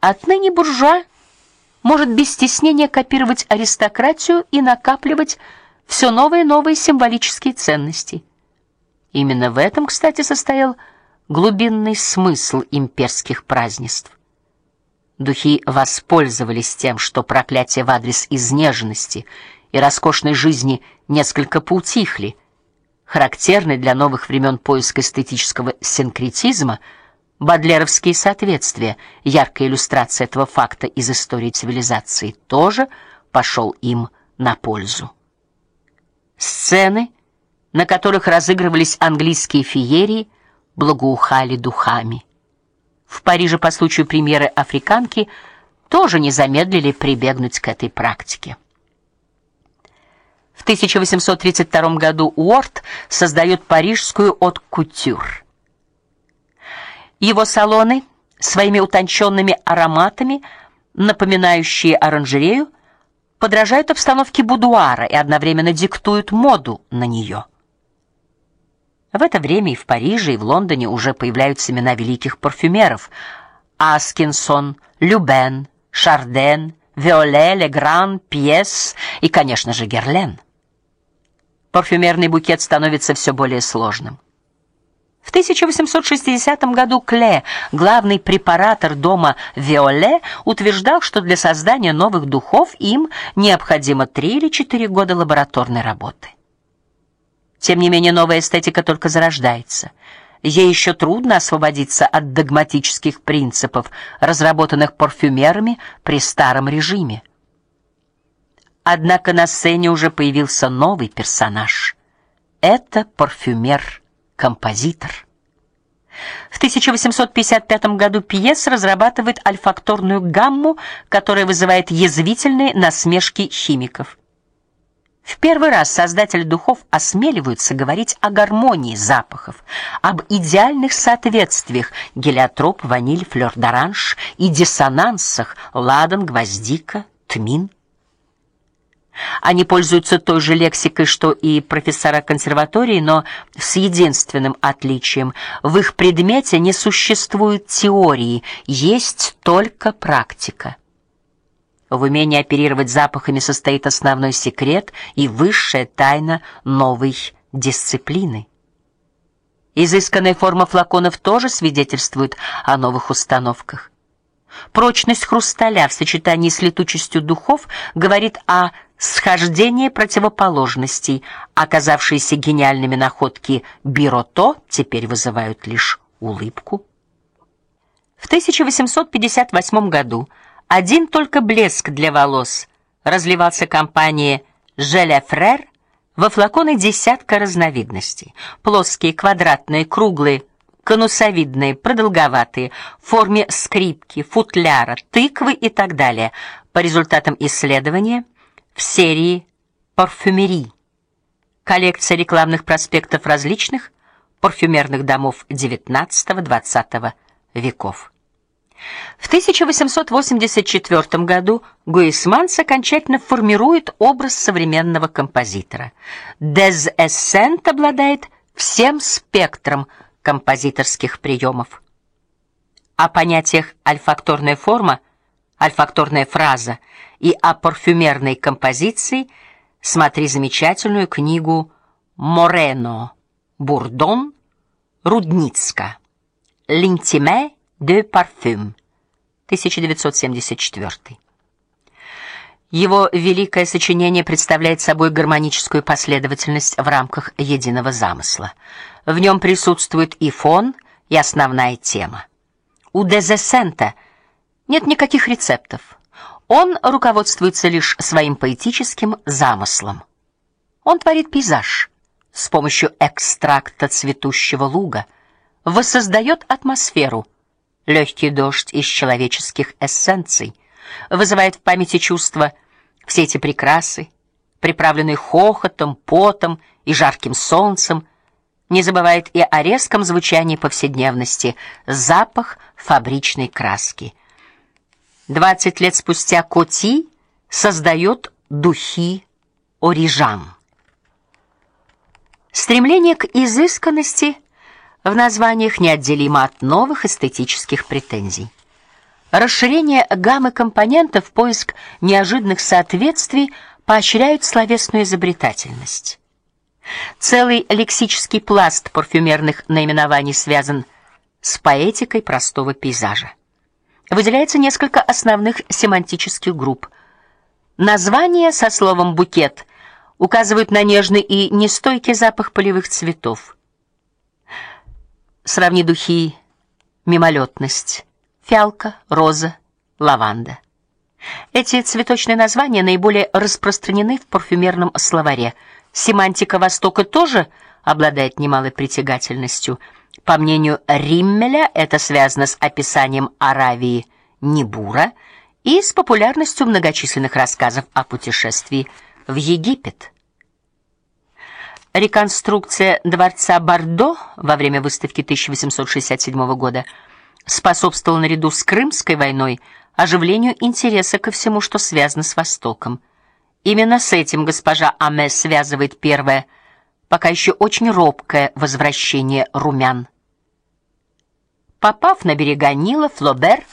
Отныне буржуа может без стеснения копировать аристократию и накапливать все новые и новые символические ценности. Именно в этом, кстати, состоял глубинный смысл имперских празднеств. Духи воспользовались тем, что проклятие в адрес изнеженности и роскошной жизни несколько поутихли. Характерный для новых времен поиск эстетического синкретизма, бадлеровские соответствия, яркая иллюстрация этого факта из истории цивилизации, тоже пошел им на пользу. Сцены, на которых разыгрывались английские феерии, благоухали духами. В Париже по случаю премьеры Африканки тоже не замедлили прибегнуть к этой практике. В 1832 году Уорд создает парижскую от-кутюр. Его салоны своими утонченными ароматами, напоминающие оранжерею, подражают обстановке будуара и одновременно диктуют моду на нее. В это время и в Париже, и в Лондоне уже появляются имена великих парфюмеров: Аскинсон, Любен, Шарден, Виоле, Легран, Пьес и, конечно же, Герлен. Парфюмерный букет становится все более сложным. В 1860 году Кле, главный препаратор дома Виоле, утверждал, что для создания новых духов им необходимо 3 или 4 года лабораторной работы. Тем не менее, новая эстетика только зарождается. Ей еще трудно освободиться от догматических принципов, разработанных парфюмерами при старом режиме. Однако на сцене уже появился новый персонаж. Это парфюмер-композитор. В 1855 году Пьес разрабатывает альфакторную гамму, которая вызывает язвительные насмешки химиков. В первый раз создатели духов осмеливаются говорить о гармонии запахов, об идеальных соответствиях гелиотроп, ваниль, флёр-д'оранж и диссонансах ладан, гвоздика, тмин. Они пользуются той же лексикой, что и профессора консерватории, но с единственным отличием: в их предмете не существует теории, есть только практика. В умении оперировать запахами состоит основной секрет и высшая тайна новой дисциплины. Изысканная форма флаконов тоже свидетельствует о новых установках. Прочность хрусталя в сочетании с летучестью духов говорит о схождении противоположностей. Оказавшиеся гениальными находки Бирото теперь вызывают лишь улыбку. В 1858 году один только блеск для волос разливался компанией Желя Фрер во флаконы десятка разновидностей: плоские, квадратные, круглые, конусовидные, продолговатые, в форме скрипки, футляра, тыквы и так далее. По результатам исследования в серии парфюмерии коллекция рекламных проспектов различных парфюмерных домов XIX-XX веков. В 1884 году Гуисманс окончательно формирует образ современного композитора. Дез Эссент обладает всем спектром композиторских приемов. О понятиях альфакторная форма, альфакторная фраза и о парфюмерной композиции смотри замечательную книгу Морено, Бурдон, Рудницка. L'intime de parfum. 1974. Его великое сочинение представляет собой гармоническую последовательность в рамках единого замысла. В нем присутствует и фон, и основная тема. У Дезесента нет никаких рецептов. Он руководствуется лишь своим поэтическим замыслом. Он творит пейзаж с помощью экстракта цветущего луга, воссоздает атмосферу легкий дождь из человеческих эссенций, вызывает в памяти чувства все эти прекрасы, приправленные хохотом, потом и жарким солнцем, не забывает и о резком звучании повседневности, запах фабричной краски. Двадцать лет спустя Коти создает духи Орижан. Стремление к изысканности в названиях неотделимо от новых эстетических претензий. Расширение гаммы компонентов, поиск неожиданных соответствий поощряют словесную изобретательность. Целый лексический пласт парфюмерных наименований связан с поэтикой простого пейзажа. Выделяется несколько основных семантических групп. Названия со словом букет указывают на нежный и нестойкий запах полевых цветов. Сравни духи мимолетность фиалка, роза, лаванда. Эти цветочные названия наиболее распространены в парфюмерном словаре. Семантика Востока тоже обладает немалой притягательностью. По мнению Риммеля, это связано с описанием Аравии Нибура и с популярностью многочисленных рассказов о путешествии в Египет. Реконструкция дворца Бордо во время выставки 1867 года – способствовал наряду с Крымской войной оживлению интереса ко всему, что связано с Востоком. Именно с этим госпожа Аме связывает первое, пока еще очень робкое возвращение румян. Попав на берега Нила, Флобер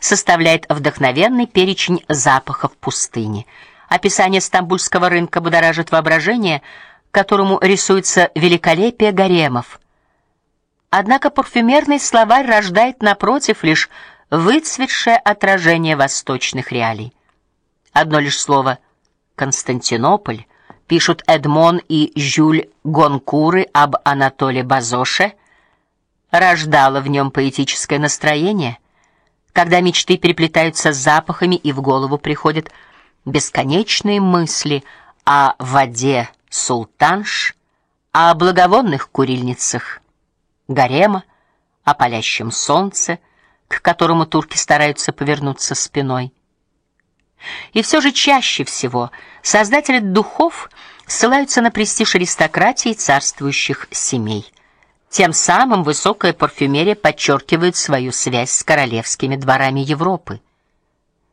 составляет вдохновенный перечень запахов пустыни. Описание стамбульского рынка будоражит воображение, которому рисуется великолепие гаремов – Однако парфюмерный словарь рождает напротив лишь выцветшее отражение восточных реалий. Одно лишь слово Константинополь пишут Эдмон и Жюль Гонкуры об Анатоле Базоше, рождало в нем поэтическое настроение, когда мечты переплетаются с запахами и в голову приходят бесконечные мысли о воде султанш, о благовонных курильницах гарема, о палящем солнце, к которому турки стараются повернуться спиной. И все же чаще всего создатели духов ссылаются на престиж аристократии царствующих семей. Тем самым высокая парфюмерия подчеркивает свою связь с королевскими дворами Европы.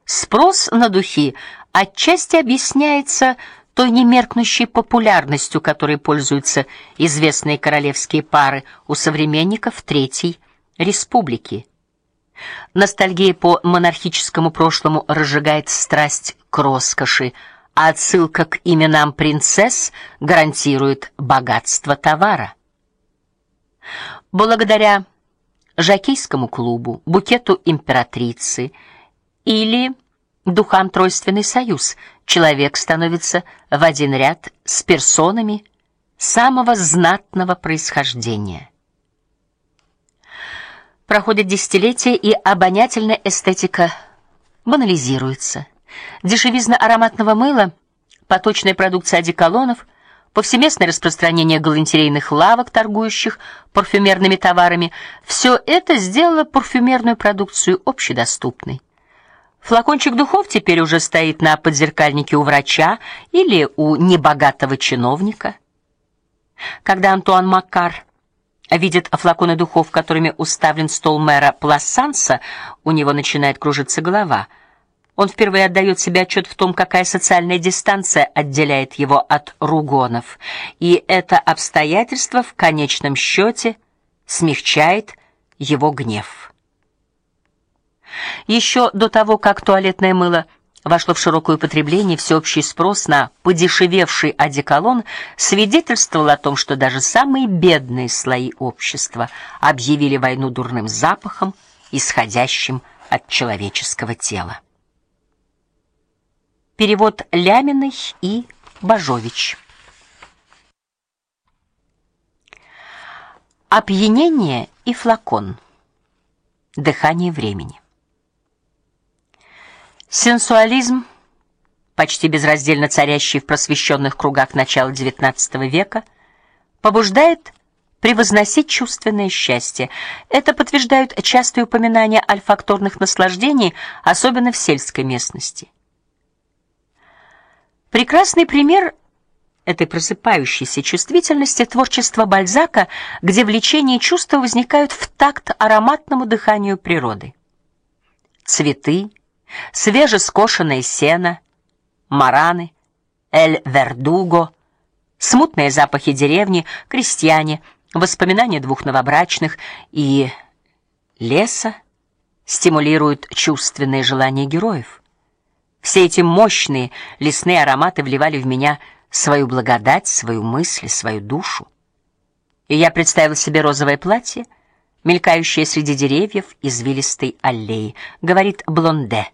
Спрос на духи отчасти объясняется той немеркнущей популярностью, которой пользуются известные королевские пары у современников Третьей республики. Ностальгия по монархическому прошлому разжигает страсть к роскоши, а отсылка к именам принцесс гарантирует богатство товара. Благодаря Жакейскому клубу, букету императрицы или духам Тройственный союз человек становится в один ряд с персонами самого знатного происхождения. Проходят десятилетия, и обонятельная эстетика банализируется. Дешевизна ароматного мыла, поточная продукция одеколонов, повсеместное распространение галантерейных лавок, торгующих парфюмерными товарами все это сделало парфюмерную продукцию общедоступной. Флакончик духов теперь уже стоит на подзеркальнике у врача или у небогатого чиновника. Когда Антуан Маккар видит флаконы духов, которыми уставлен стол мэра Плассанса, у него начинает кружиться голова. Он впервые отдает себе отчет в том, какая социальная дистанция отделяет его от ругонов, и это обстоятельство в конечном счете смягчает его гнев. Еще до того, как туалетное мыло вошло в широкое употребление, всеобщий спрос на подешевевший одеколон свидетельствовал о том, что даже самые бедные слои общества объявили войну дурным запахом, исходящим от человеческого тела. Перевод Ляминой и Бажович. Опьянение и флакон. Дыхание времени. Сенсуализм, почти безраздельно царящий в просвещенных кругах начала XIX века, побуждает превозносить чувственное счастье. Это подтверждают частые упоминания альфакторных наслаждений, особенно в сельской местности. Прекрасный пример этой просыпающейся чувствительности творчество Бальзака, где влечение и чувства возникают в такт ароматному дыханию природы. Цветы, свежескошенное сено, мараны, эль вердуго, смутные запахи деревни, крестьяне, воспоминания двух новобрачных и леса, стимулируют чувственные желания героев. Все эти мощные лесные ароматы вливали в меня свою благодать, свою мысль, свою душу. И я представил себе розовое платье, мелькающее среди деревьев извилистой аллеи, говорит Блонде.